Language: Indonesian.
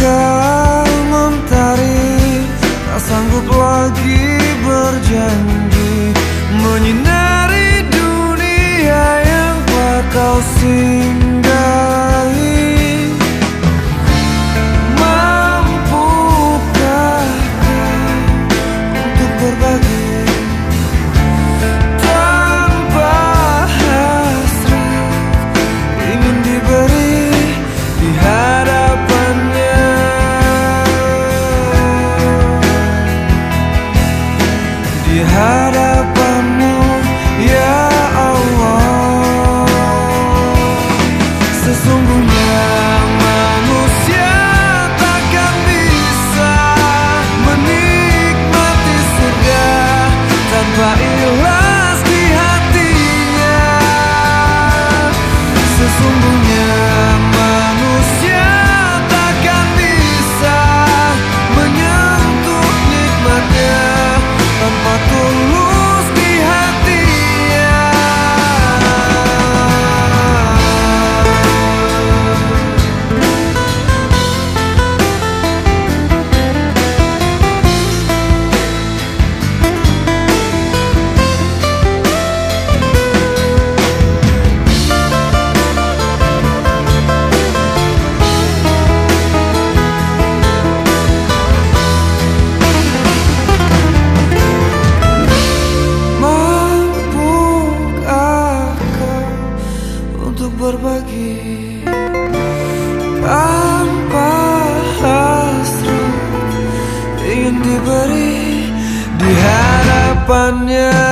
kau mentari Tak sanggup lagi berjanji. God. I diberi di hadapannya